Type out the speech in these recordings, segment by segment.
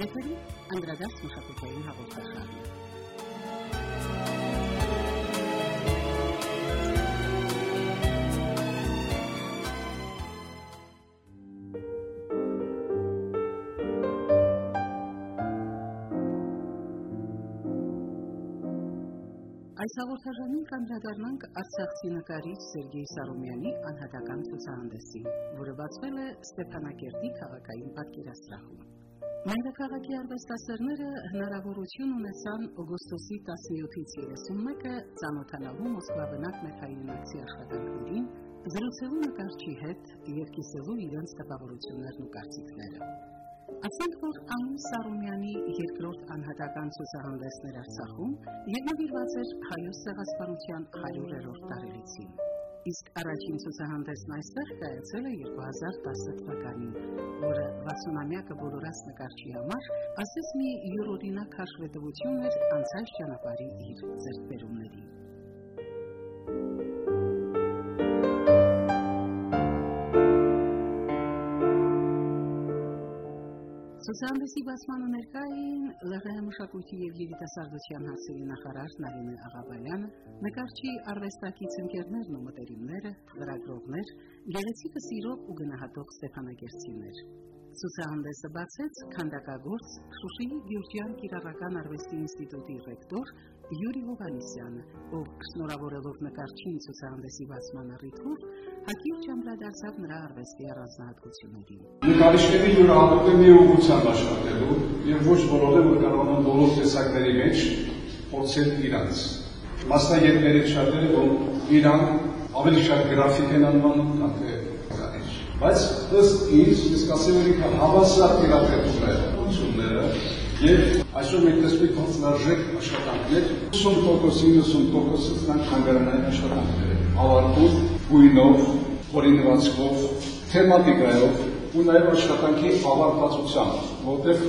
Եթերի անդրադարձ մշակութային հաղորդաշարն։ Այս հաղորդաժամին կանդրադառնանք Արցախցի նկարիչ Սերգեյ Սարոմյանի անհատական ցուցահանդեսին, որը բացվել է Ստեփանակերտի քաղաքային պատկերասրահում։ Մայրաքաղաքի արվեստասերները հնարավորություն ունեցան օգոստոսի 17-ից 31-ը ծանոթանալու Մոսկվա բնակ մեթայինացի աշխատանքներին, զրուցելու նկարչի հետ եւ կիսելու իրենց տպավորություններն ու կարծիքները։ Ասենք որ Անում Սարոմյանի երկրորդ անհատական ցուցահանդեսներ Արցախում նվիրված էր հայոց ցեղասպանության 100-րդ տարելիցին։ Իսկ առաջին ցուցահանդեսն այստեղ կայացել է 2010 թվականին, որը 60-ամյակը բոլորած նկարչի համար ասես մի յուրօրինակ հաշվետվություն էր անցած ճանապարհի իր ձեռքբերումների։ Ցուցահանդեսի բացմանը ներկա էին ԼՂՀ մշակույթի եւ երիտասարդության հարցերի նախարար Նարինե Աղաբալյանը, նկարչի արվեստակից ընկերներն ու մտերիմները, լրագրողներ, գեղեցիկը սիրող ու գնահատող Ստեփանագերցիներ։ Ցուցահանդեսը բացեց քանդակագործ Շուշիի Գյուրջյան Կիրառական արվեստի ինստիտուտի ռեկտոր Յուրի Հովանիսյանը, ով շնորհավորելով նկարչին ցուցահանդեսի բացման առիթով հակիրճ անդրադարձավ նրա արվեստի առանձնահատկություններին։ Նկարիչների յուրահատուկ է մի ուղղությամբ աշխատելու եւ ոչ բոլորը որ կարողանան բոլոր տեսակների մեջ փորձել իրանց։ Մասնագետներից շատերը որ իրան ավելի շատ գրաֆիկ են անվանում, քան թե նկարիչ։ Բայց ըստ ինձ, ես կասեմ, որ հավասար տիրապետումներ, ուսումները եւ այսօր մենք տեսնում ենք հանձնարժեք աշխատանքներ 80%-ը 90%-ը նրանք հանգարանային աշխատանքներ ավարտում գույնով, օրինվածքով, թեմատիկայով ու նաև աշխատանքի ավարտացությամբ, որտեղ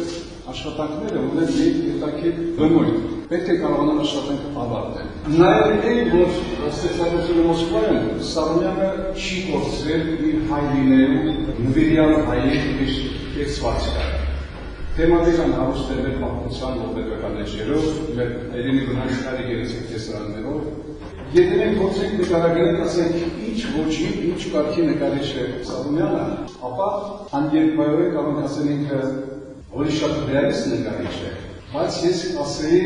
աշխատանքները ունեն մի հետաքրքիր բնույթ։ Պետք է կարողանան աշխատանքը ավարտել։ Նաև այն, որ ստեղծագործությունը Մոսկվայում Սարոմյանը չի կորցրել իր հայ լինելու նվիրյալ հայերի իր կեցվածքը թեմատիկան հարուստ է մեր պատմության ողբերգական էջերով, մեր հայրենի բնակչների գերեցիկ տեսարաններով, եթե մենք փորձենք նկարագրել, ասենք, ինչ ոչի, ինչ կարգի նկարիչ է Սարոմյանը, ապա անդերբայորեն կարող ասել ինքը որի շատ ռեալիստ նկարիչ է, բայց ես ասեի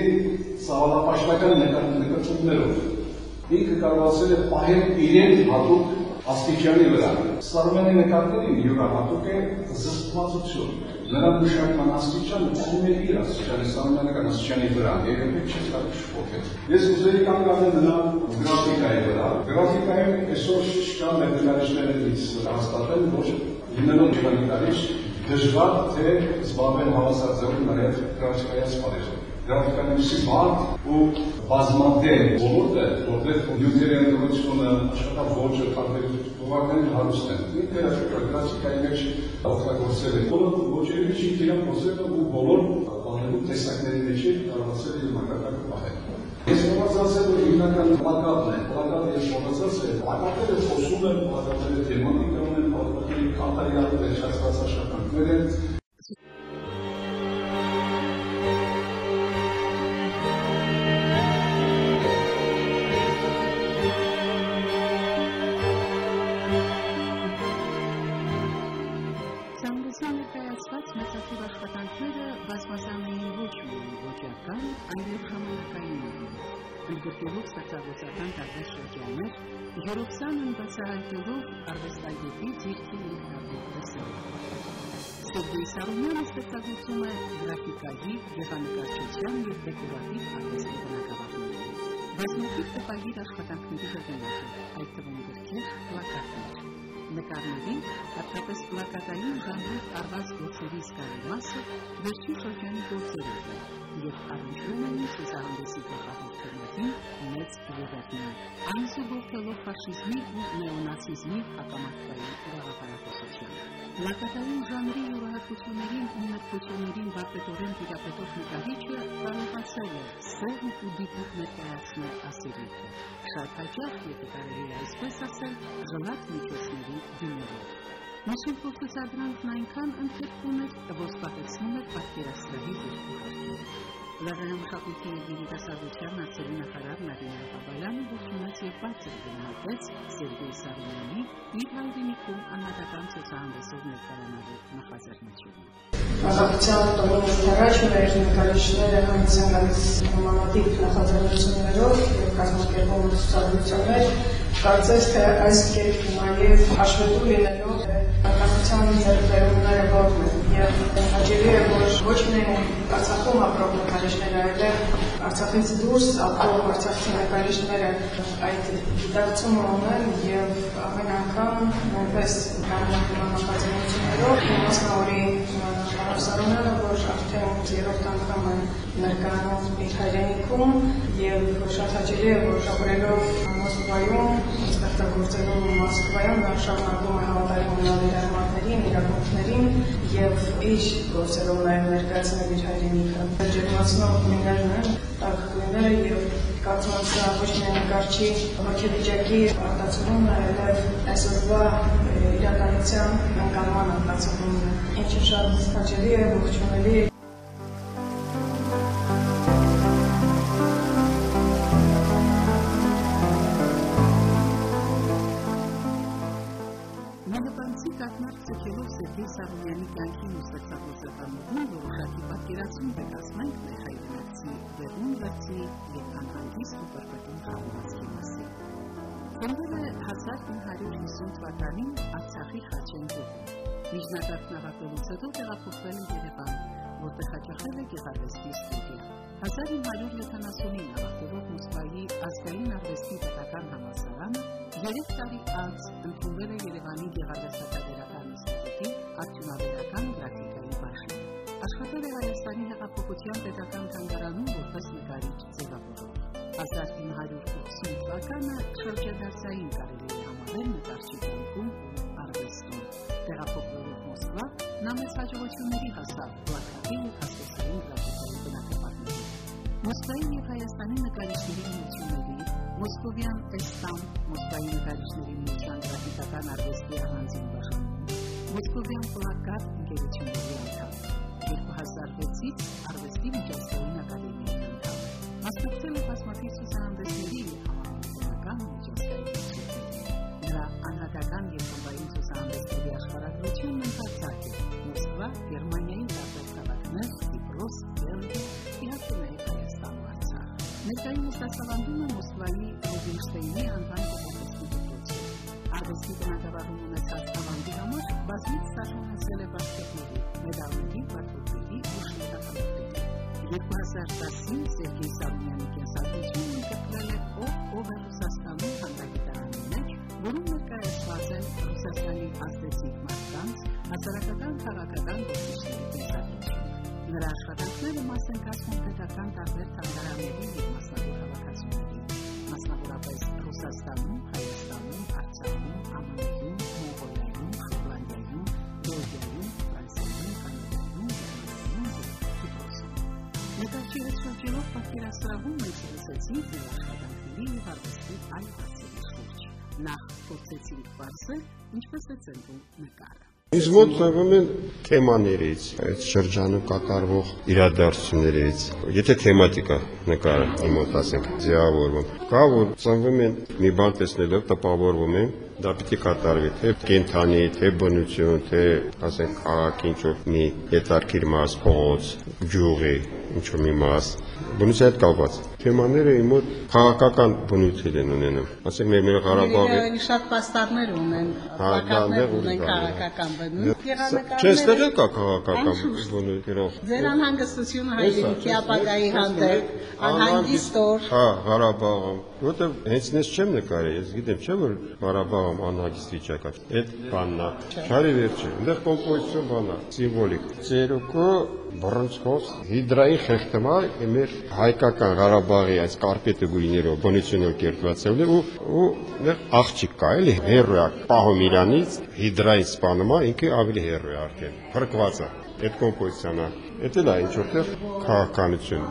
սավալապաշտական նկարչություններով։ Ինքը կարողացել է պահել իրեն հատուկ աստիճանի վրա։ Սարոմյանի նկարներին յուրահատուկ է զսպվածություն նրա մշակման աստիճանը ծնում է իր աստիճանի, սահմանական աստիճանի վրա, երբեք չի կարող շփոթել։ Ես ուզեի կանգնել նրա գրաֆիկայի վրա։ Գրաֆիկայում այսօր չկան մեր նկարիչներից հաստատել, որ լինելով նկարիչ դժվար թե զբաղվել հավասարձևով նաև գրաֆիկայի ասպարեզով գրաֆիկանոցի մարդ ու բազմադեմ ոլորտ է, որտեղ նյութերի ընդդրությունը, աշխատավոճը, տարբերություն բավականին հարուստ են։ Ինքը գրաֆիկայի մեջ օգտագործել է բոլոր ոճերի մեջ իրան խոսել ու բոլոր բաներու տեսակների մեջ կարողացել իր մակարդակը պահել։ Ես մոռացած որ հիմնական պլակատն է, պլակատը ես մոռացած է, պլակատները խոսում են, պլակատները թեմատիկա բնագավառներում։ Բազմաթիվ տպագիր աշխատանքների հեղինակ է, այդ թվում գրքեր, պլակատներ։ Նկարներին, հատկապես պլակատային ժանրի արված գործերի զգալի մասը վերջին շրջանի գործերով է եւ առնչվում են ցուցահանդեսի գլխավոր մեծ եղերնին, անզուգորդելով ֆաշիզմի ու նեոնացիզմի հակամարտային գաղափարախոսությունը։ Լակատային ժանրի յուրահատկություններին ու նրբություններին վարպետորեն տիրապետող նկարիչը կարողացել է սերն ու դիպուկ ներկայացնել ասելիքը։ Շատ հաճախ, եթե կարելի է այսպես ասել, ժլատ միջոցների դիմերով։ Միշել փոխոցադրանքն այնքան ընդգրկում էր, որ սպասեցնում էր պատկերասրահի երկու հարկերը։ Լավերամշակույթի եւ երիտասարդության նախերի նախարար Մարինա Բաբալյանը ողջունեց եւ բացր գնահատեց Սերգեյ Սարոյանի իր հայրենիքում անհատական ցուցահանդեսով ներկայանալու նախաձեռնությունը։ Անկախության տոնից առաջ մեր նկարիչները հանդես են գալիս նմանատիպ նախաձեռնություններով եւ կազմակերպում ցուցադրություններ, կարծես թե այս կերպ նաև հաշվետու լինելով անկախության ձեռքբերումները ողջ են եւ հաջելի է որ ոչ միայն Արցախում ապրող նկարիչները, այլև Արցախից դուրս ապրող արցախցի նկարիչները այդ գիտակցումը ունեն եւ ամեն անգամ նույնպես կանոն նախաձեռնություններով մասնավորի Սարոնյանը, որ արդեն երրորդ անգամ է ներկայանում իր հայրենիքում եւ շատ հաճելի է, որ ապրելով Մոսկվայում, ստեղծագործելով Մոսկվայում, նա շարունակում է հավատարիմ մնալ իր արմատներին, իրավունքներին եւ իր գործերով նաեւ ներկայացնել իր հայրենիքը։ Ջերմացնող գույներն են, տաք գույները եւ սա ոչ միայն նկարչի հոգեվիճակի արտացոլումն է, այլև այսօրվա իրականության ընկալման արտացոլումն է, ինչը շատ հաճելի է, ողջունելի է։ Կակնարկ ծքելով Սերգեյ Սարոյանի կյանքին ու ստեղծագործականություն որոշակի պատկերացում կկազմենք մեր հայրենակցի վերում վերցի եւ անհանգիստ ու պրպտուն խաղացքի մասին։ Ծնվել է 1950 թվականին Արցախի Խաչենգյուղում։ Միջնակարգ նավակելուց հետո տեղափոխվել է Երևան, որտեղ հաճախել է գեղարվեստի ստուդիա։ 1979-ին ավարտելով Մոսկվայի ազգային արվեստի 3 տարի անց ընդունվել է Երևանի գեղարվեստական ինստիտուտի արդյունաբերական գրաֆիկայի բաժին։ Աշխատել է Հայաստանի հեղափոխության պետական թանգարանում որպես նկարիչ ձևավորող։ 1980 թվականը շրջադարձային կարելի է համարել նկարչի կյանքում ու արվեստում։ Տեղափոխվելով Մոսկվա, նա մեծ հաջողությունների հասավ Պլակատի և հասկացային գրաֆիկայի բնակապարներում։ Մոսկվայի և Հայաստանի նկարիչների միությունների, Մոսկովյան Էստան, Մոսկվայի նկարիչների միության գրաֆիկական արվեստի առանձին բաժանում, Մոսկովյան Պլակատ ընկերությունների անդամ։ 2006-ից արվեստի միջազգային ակադեմիայի անդամ։ Մասնակցել է բազմաթիվ ցուցահանդեսների համահայկական միջազգային ցուցադրությունների։ Նրա անհատական եւ համային ցուցահանդեսների աշխարհագրությունն ընդարձակ է։ Մոսկվա, Գերմանիայի տարբեր քաղաքներ, Կիպրոս, Բելգիա, Հայաստան ու Արցախ։ Ներկայումս դասավանդում որում ներկայացված են Ռուսաստանի ազդեցիկ մարդկանց, հասարակական քաղաքական գործիչների կենսագրությունը։ Նրա աշխատանքները մաս են կազմում պետական տարբեր թանգարանների և մասնավոր հավաքածուների, մասնավորապես Ռուսաստանում, Հայաստանում, Արցախում, ԱՄՆ-ում, Մոնղոլիայում, Շոտլանդիայում, Բելգիայում, Ֆրանսիայում, Կանադայում, Գերմանիայում և Կիպրոսում։ Նկարչի հետ շրջելով պատկերասրահում մենք զրուցեցինք նրա աշխատանքների և արվեստի այլ հարցերի շուրջ։ Նախ փորձեցինք բարձր, ինչպես է ծնվում նկարը։ Ինձ մոտ ծնվում են թեմաներից, այդ շրջանում կատարվող իրադարձություններից։ Եթե թեմատիկա նկարը իմ մոտ ասենք ձևավորվում, կա որ ծնվում են մի բան տեսնելով տպավորվում են, դա պիտի կատարվի թե կենթանի, թե բնություն, թե ասենք քաղաքի ինչ-որ մի հետարքիր մաս, փողոց, գյուղի ինչ-որ մի մաս, բնության հետ կապված։ Թեմաները իմ մոտ քաղաքական բնույթ են ունենում։ Ասենք մեր մեր Ղարաբաղի Իրանի շատ պաստառներ ունեն, Հա, դա պլակատներ նեղ ունեն ունի, քաղաքական բնույթ։ Չէ, ստեղ էլ կա քաղաքական Անշուշտ։ բնույթ գրող։ Ձեր անհանգստությունը հայրենիքի ապագայի հանդեպ, անհանգիստ օր, Հա, Ղարաբաղում, որտեղ հենց ես չեմ նկարել, ես գիտեմ չէ որ Ղարաբաղում անհագիստ վիճակ է։ Այդ բանն է։ Շարի վերջը, այնտեղ կոմպոզիցիոն բան է, սիմվոլիկ։ Ծերուկը բռնցքով հիդրայի խեղդմա մեր հայկական Ղարաբաղի այս կարպետը գույներով բնությունով կերտված է ու ու այնտեղ աղջիկ կա էլի հերոյա պահում իրանից հիդրային սպանում է ինքը ավելի հերոյ արդեն փրկված է այդ կոմպոզիցիան է։ Դա է ինչ որտեղ քաղաքականություն։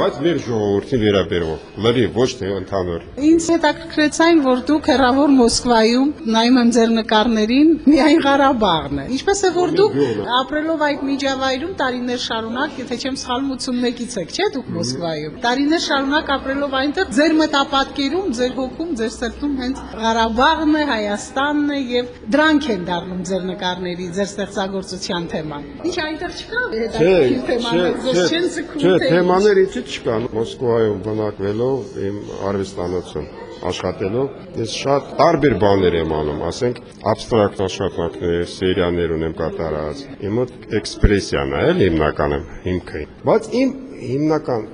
Բայց մեր ժողովրդին վերաբերող լրի ոչ թե ընդհանուր։ Ինձ հետաքրքրեց այն, որ դուք հեռավոր Մոսկվայում նայում եմ ձեր նկարներին, միայն Ղարաբաղն է։ Ինչպես է որ դուք ապրելով այդ միջավայրում տարիներ շարունակ, եթե չեմ սխալվում 81-ից եք, չէ՞ դուք Մոսկվայում։ Տարիներ շարունակ ապրելով այնտեղ ձեր մտապատկերում, ձեր հոգում, ձեր սրտում հենց Ղարաբաղն է, Հայաստանն է եւ դրանք են դառնում ձեր նկարների, ձեր ստեղծագործության թեման։ Ինչ այնտեղ չկա հետաքրքիր թեմաներ, ձեզ չեն ցկում։ չէ, թեմաներ ինչի չկան։ Մոսկվայում բնակվելով իմ արվեստանոցում աշխատելով ես շատ տարբեր բաներ եմ անում, ասենք абստրակտ աշխատանքներ, սերիաներ ունեմ կատարած։ Իմ մոտ էքսպրեսիան է, էլ հիմնականը հիմքը։ Բայց իմ հիմնական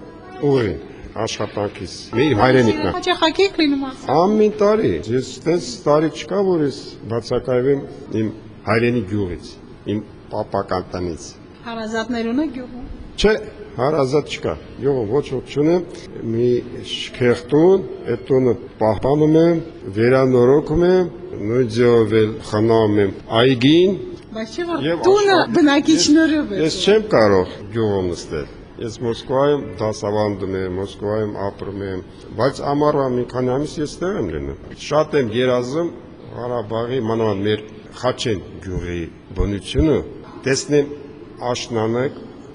ուղին աշխատանքից մեր հայրենիքն է։ Հաճախակի եք լինում ասել։ Ամեն տարի ես տես տարի չկա որ ես բացակայվեմ իմ հայրենի գյուղից, իմ պապական տնից։ Հարազատներ ունեք գյուղում։ Չէ, հարազատ չկա։ Յողը ոչ ոք չունեմ, մի շքեղ տուն, այդ տունը պահպանում եմ, վերանորոգում եմ, նույն ձևով էլ խնամ եմ այգին։ Բայց չէ տունը բնակիչներով է։ Ես չեմ կարող գյուղում նստել։ Ես Մոսկվայում դասավանդում եմ, Մոսկվայում ապրում եմ, բայց ամառվա մի քանի ամիս ես տեղ եմ լինում։ Շատ եմ երազում Ղարաբաղի մանավանդ մեր Խաչեն գյուղի բնությունը տեսնեմ աշնանը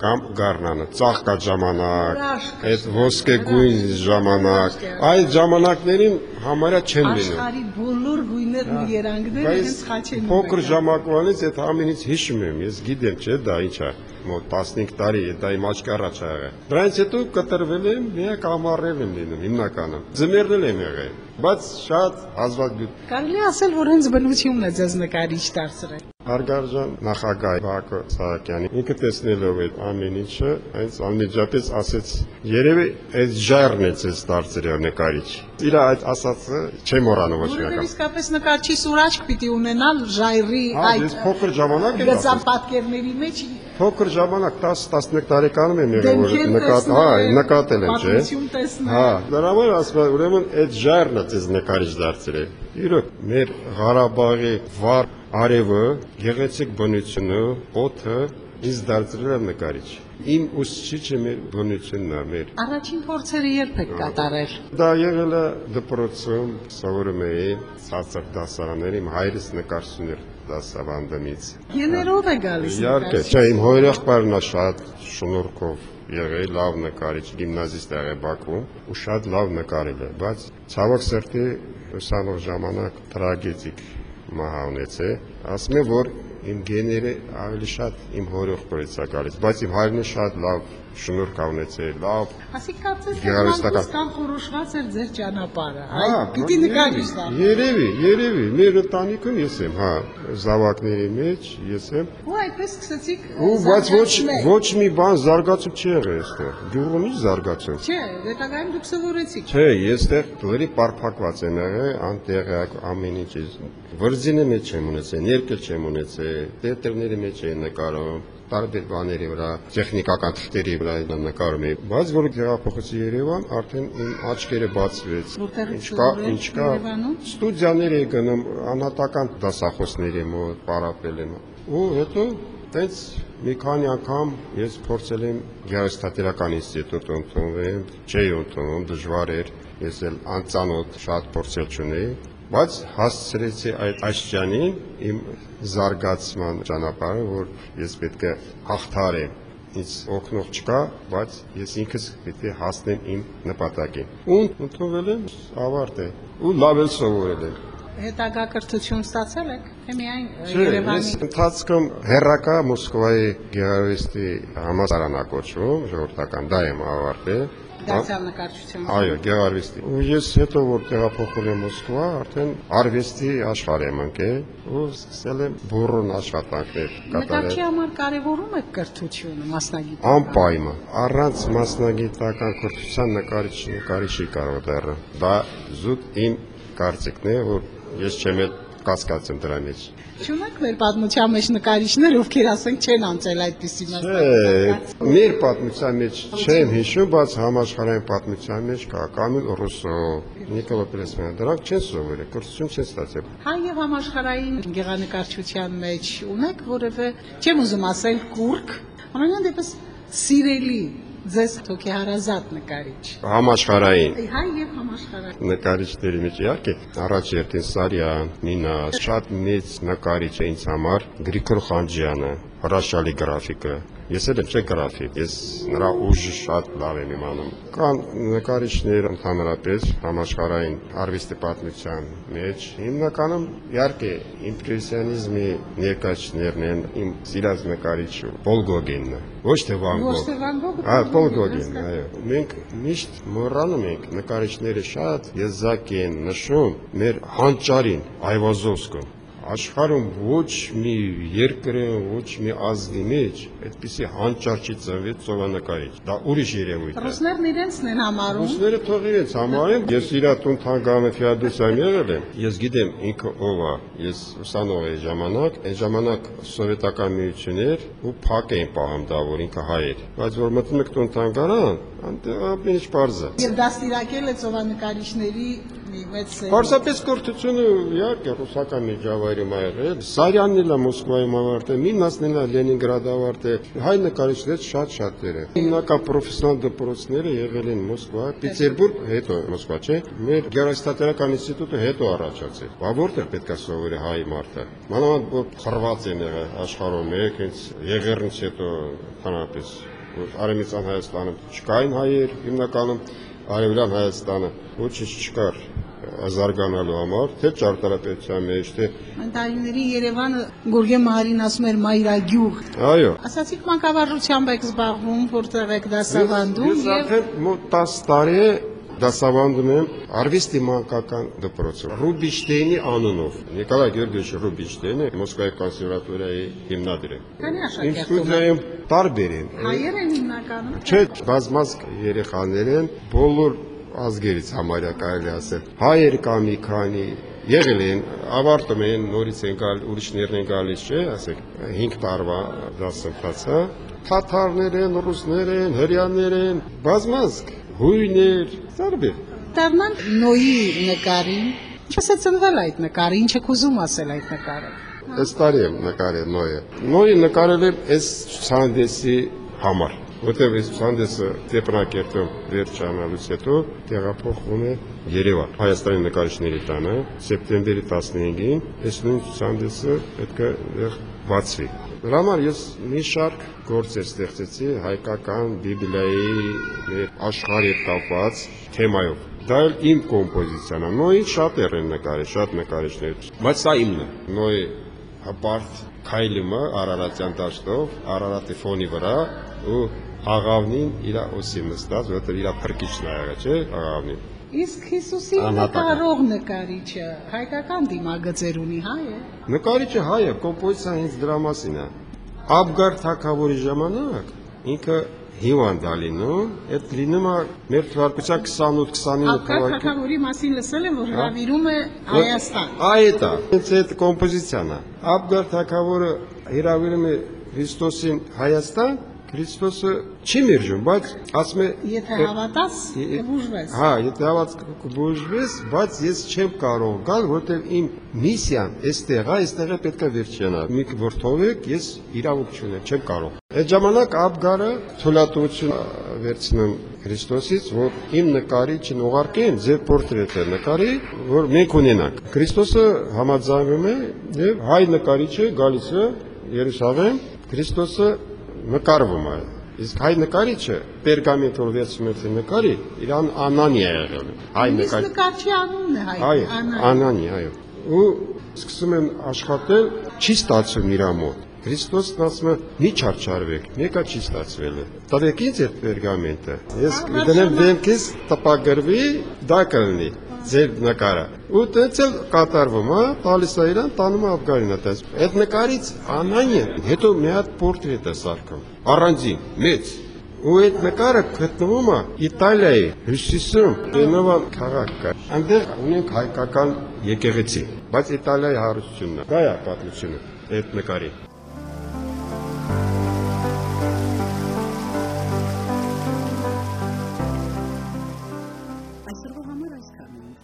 կամ գառնանը, ծաղկա ժամանակ, այդ ոսկե գույն ժամանակ, այդ ժամանակներին համարյա չեն լինում։ Աշխարի բոլոր գույներն ու երանգները հենց խաչեն։ փոքր ժամանակվանից այդ ամենից հիշում եմ, ես գիտեմ, չէ, դա ինչ է, մոտ 15 տարի է, դա իմ աչքի առաջ ա եղել։ Դրանից հետո կտրվել եմ, միակ ամառել եմ լինում հիմնականը։ Ձմեռնել եմ եղել, բայց շատ հազվագյուտ Կարելի ասել, որ հենց բնությունն է ձեզ նկարիչ դարձրել։ Հարգարժան նախագահ Բակո Սահակյանի ինքը տեսնելով այդ ամեն ինչը, այնց անմիջապես ասեց. «Երևի այդ ժայռն է ցես դարձրել նկարիչ»։ Իր այդ ասածը չեմ մոռանում ոչ մի Որովհետև անգամ։ իսկապես նկարչի սուրաճք պիտի ունենալ ժայռի այդ փոքր ժամանակ եմ ասել։ գծապատկերների մեջ Փոքր ժամանակ 10-11 տարեկանում եմ եղել որ նկատ, հա, նկատել եմ, չէ։ Հա, դրա համար ասում եմ, ուրեմն այդ ժայռն է ցես նկարիչ դարձրել։ Իրոք մեր Ղարաբաղի վառ արևը, գեղեցիկ բնությունը, օդը ինձ դարձրել է նկարիչ։ Իմ ուսուցիչը մեր բնությունն է, մեր Առաջին փորձերը երբ եք կատարել։ Դա եղել է դպրոցում, սովորում էի ցածր դասարաններ, իմ հայրս նկարչություն էր դասավանդումից։ Գեներով է գալիս։ Իհարկե, չէ, իմ հորեղբայրն է շատ շնորհքով եղել լավ նկարիչ, գիմնազիստ եղել Բաքվում ու շատ լավ նկարել է, բայց ցավոք սրտի ուսանող ժամանակ տրագեդիկ մահ ունեցե։ Ասում եմ, որ իմ գեները ավելի շատ իմ հորեղբայրից է գալիս, բայց իմ հայրն շատ լավ շնորհք ա ունեցել, լավ Ասիկ կարծես Գեղարվեստական։ մանկուց խորոշված էր ձեր ճանապարհը։ Այ պիտի նկարիչ դառնա։ Երևի, երևի, մեր ընտանիքում ես եմ, հա, զավակների մեջ ես եմ։ Ու այդպես սկսեցիք Ու բայց ոչ ոչ մի բան զարգացում չի եղել այստեղ։ Գյուղում ի զարգացում։ Չէ, հետագայում դուք սովորեցիք։ Չէ, ես այդտեղ դուրի պարփակված եմ եղել, անտեղյակ ամեն ինչ։ Վրձինի մեջ եմ ունեցել, ներկել չեմ ունեցել, տեատրների մեջ եմ նկարում տարբեր բաների վրա, տեխնիկական թղթերի վրա եմ նկարում եմ, բայց որ տեղափոխեցի Երևան, արդեն իմ աչքերը բացվեց։ Ինչ կա, ինչ կա, ստուդիաներ եմ գնում, անհատական դասախոսների մոտ պարապել եմ։ Ու հետո Տենց մի քանի անգամ ես փորձել եմ գեղարվեստատերական ինստիտուտ ընդունվել, չէի ընդունում, դժվար էր, ես էլ անծանոթ շատ փորձել չունեի, բայց հասցրեցի այդ աշճանին իմ զարգացման ճանապարհը, որ ես պետք է հաղթարեմ ինձ օգնող չկա, բայց ես ինքս պետք է հասնեմ իմ նպատակին։ Ու ընդունվել եմ, ավարտ է։ Ու լավ էլ սովորել եմ։ Հետագա կրթություն ստացել եք, թե միայն Չէ, ես Երևանի ընթացքում հերրակա Մոսկվայի գեղարվեստի համասարան ակոչվում, ժողովրդական դա եմ ավարտել։ դարձյալ նկարչության։ Այո, գեղարվեստի։ Ու ես հետո որ տեղափոխվել եմ Մոսկվա, արդեն արվեստի աշխարհ եմ ընկել ու սկսել եմ բուրոն աշխատանքներ Նկարչի կատարել։ համար կարևորում է կրթությունը, մասնագիտությունը։ Անպայման առանց մասնագիտական կրթության նկարիչ նկարիչի կարող դեռ։ Դա զուտ իմ կարծիքն է, որ ես չեմ էլ կասկած եմ դրա մեջ։ Չունեք մեր պատմության մեջ նկարիչներ, ովքեր ասենք չեն անցել այդպիսի մասնագիտական։ մեր պատմության մեջ չեմ հիշում, բայց համաշխարհային պատմության մեջ կա Կամիլ Ռուսո, Նիկոլա Պերեսմանը, դրանք չեն սովորել, կրթություն չեն ստացել։ Հայ եւ համաշխարհային գեղանկարչության մեջ ունեք որևէ, չեմ ուզում ասել կուրկ, ամենայն դեպս սիրելի ձեզ թոքեհարազատ նկարիչ։ Համաշխարհային Հայ եւ համաշխարհային։ նկարիչների մեջ իհարկե առաջ երթին Սարյան, Մինաս, շատ մեծ նկարիչ է ինձ համար Գրիգոր Խանջյանը, հրաշալի գրաֆիկը։ Ես էլ չէ գրաֆիկ, ես նրա ուժը շատ լավ եմ իմանում։ Կան նկարիչներ ընդհանրապես համաշխարհային արվեստի պատմության մեջ, հիմնականում իհարկե իմպրեսիոնիզմի ներկայացներն են իմ սիրած նկարիչը Պոլգոգենն է, ոչ թե Վան Ոչ Գոգ։ թե Վան Գոգը, Հա, Պոլ Պոլ Գոգեն, Գոգեն, այո։ Մենք միշտ մոռանում ենք նկարիչները շատ եզակ են նշում մեր հանճարին Այվազովսկը։ Աշխարհում ոչ մի երկրում, ոչ մի ազգի մեջ այդպիսի հանճար չի ծնվել ծովանկարիչ։ Դա ուրիշ երևույթ է։ Ռուսներն իրենցն են համարում։ Ռուսները թող իրենց համարեն, ես իր տուն թանգարանը Ֆեոդոսիան եղել եմ։ Ես գիտեմ ինքը ով է։ Ես ուսանող էի ժամանակ, այն ժամանակ սովետական միություն էր ու փակ էին պահում դա, որ ինքը հայ էր։ Բայց որ մտնում եք տուն թանգարան, անտեղ ամեն ինչ բարձ է։ Եվ դաստիարակել է ծովանկարիչների մի մեծ Պարզապես կրթությունը իհարկե ռուսական միջավայրում ա եղել։ Սարյանն էլ է Մոսկվայում ավարտել, Մինասն էլ է Լենինգրադ ավարտել։ Հայ նկարիչներից շատ-շատեր են։ Հիմնական պրոֆեսիոնալ դպրոցները եղել են Մոսկվա, Պիտերբուրգ, հետո Մոսկվա, չէ։ Մեր գեղարվեստատերական ինստիտուտը հետո առաջացել։ Բա որտեղ պետք է սովորի հայ մարդը։ Մանավանդ որ խրված են եղել աշխարհում, եք հենց եղերնից հետո հանրապես որ Արեմիցան Հայաստանում չկային հայեր հիմնականում Արևելյան Հայաստանը ոչինչ չկար զարգանալու համար, թե ճարտարապետության մեջ, թե Այն տարիների Երևանը Գուրգեն Մահարին ասում էր մայրագյուղ։ այո։ Ասացիք մանկավարժությամբ եք զբաղվում, որտեղ եք դասավանդում Ես արդեն մոտ 10 տարի է դասավանդում եմ արվեստի մանկական դպրոցում Ռուբինշտեյնի անունով։ Նիկոլայ Գեորգիեվիչ Ռուբինշտեյնը Մոսկվայի կոնսերվատորիայի հիմնադիր է։ Իմ ստուդիայում տարբեր են։ Հայերեն հիմնականում։ Չէ, բազմազգ երեխաներ են, բոլոր ազգերից համարյա կարելի ասել։ Հայեր կա մի քանի, եղել են, ավարտում են, նորից են գալ, ուրիշներն են գալիս, չէ, ասեք, 5 տարվա դասընթացա։ Թաթարներ են, ռուսներ են, հрьяաներ են, բազմազգ հույներ, տարբեր։ Դառնանք Նոյի նկարին։ է ծնվել այդ նկարը, ինչ եք ուզում ասել այդ նկարը։ Այս տարի եմ նկարել Նոյը։ Նոյը նկարել եմ այս ցուցահանդեսի համար, որտեղ այս ցուցահանդեսը Տեփնակերտում վերջանալուց հետո տեղափոխվում է Երևան, Հայաստանի նկարիչների տանը, սեպտեմբերի 15-ին այս նույն ցուցահանդեսը պետք է բացվի։ Դրա համար ես մի շարք գործեր ստեղծեցի հայկական բիբլիայի աշխարհի կապված թեմայով։ Դա էլ իմ կոմպոզիցիան է։ Նոյի շատեր են նկարել, շատ նկարիչներ, բայց սա իմն է։ Նոյի հպարտ քայլումը Արարատյան դաշտով, Արարատի ֆոնի վրա ու աղավնին իր օսի նստած, որտեղ իր փրկիչն ա եղել, չէ, աղավնին։ Իսկ Հիսուսի նկարող նկարիչը հայկական դիմագծեր ունի, հայ է։ Նկարիչը հայ է, կոմպոզիցիան հենց դրա մասին է։ Աբգար թակավորի ժամանակ ինքը հիվանդ ա լինում, այդ լինում է մեր թվարկության 28-29 Ակար թվականի թակավորի մասին լսել եմ, որ Հա։ հravirում է Հայաստան։ Այդ է, հենց այդ կոմպոզիցիան է։ Աբգար թակավորը հրավիրում է Քրիստոսին Հայաստան, Քրիստոսը չի մերժում, բայց ասում է Եթե «Է- հավատաս, կբուժվես։ Հա, եթե հավաց կբուժվես, բայց ես չեմ կարող գալ, որտեղ իմ միսիան այստեղ է, այստեղ է պետք է վերջանա։ Մի որթովեք, ես իրավունք չունեմ, չեմ կարող։ Այդ ժամանակ Աբգարը թույլատվություն վերցնում Քրիստոսից, որ իմ նկարիչին ուղարկեն ձեր պորտրետը նկարի, որ մենք ունենանք։ Քրիստոսը համաձայնում է եւ հայ նկարիչը գալիս է Երուսաղեմ, Քրիստոսը նկարվում է։ Իսկ հայ նկարիչը պերգամենտով վերցնում է նկարի, իրան Անանիա է եղել։ Հայ նկարիչ նկարչի անունն է հայ։ Այո, Անա։ Անանի, այո։ Ու սկսում են աշխատել, չի ստացվում իր մոտ։ Քրիստոսն ասում է՝ «Մի չարչարվեք, մեկը չի ստացվել»։ Տվեք ինձ այդ պերգամենտը։ Ես շնորհ- դեմքից տպագրվի, դա կլինի ձեր նկարը։ Ու դից էլ կատարվում, հա, տալիս է իրան, տանում է Աբգարին այդպես։ Այդ նկարից Անանին հետո մի հատ պորտրետ է սարքում։ Առանձին, մեծ։ Ու այդ նկարը գտնվում է Իտալիայի հյուսիսում, Գենովա քաղաք կա։ Այնտեղ ունենք հայկական եկեղեցի, բայց Իտալիայի հարստությունն է։ Դա է պատմությունը այդ նկարի։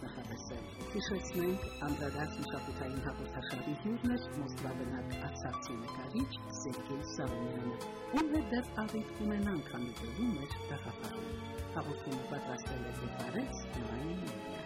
նախատեսել։ Հիշեցնենք անդրադարձ մշակութային հաղորդաշարի հյուրն էր Մոսկվա բնակ Արցախի նկարիչ Սերգեյ Սարոյանը, ում հետ դեռ առիթ կունենանք համիտեղում մեր դահապարում։ Հաղորդումը պատրաստել է Բուխարեց Նոյին։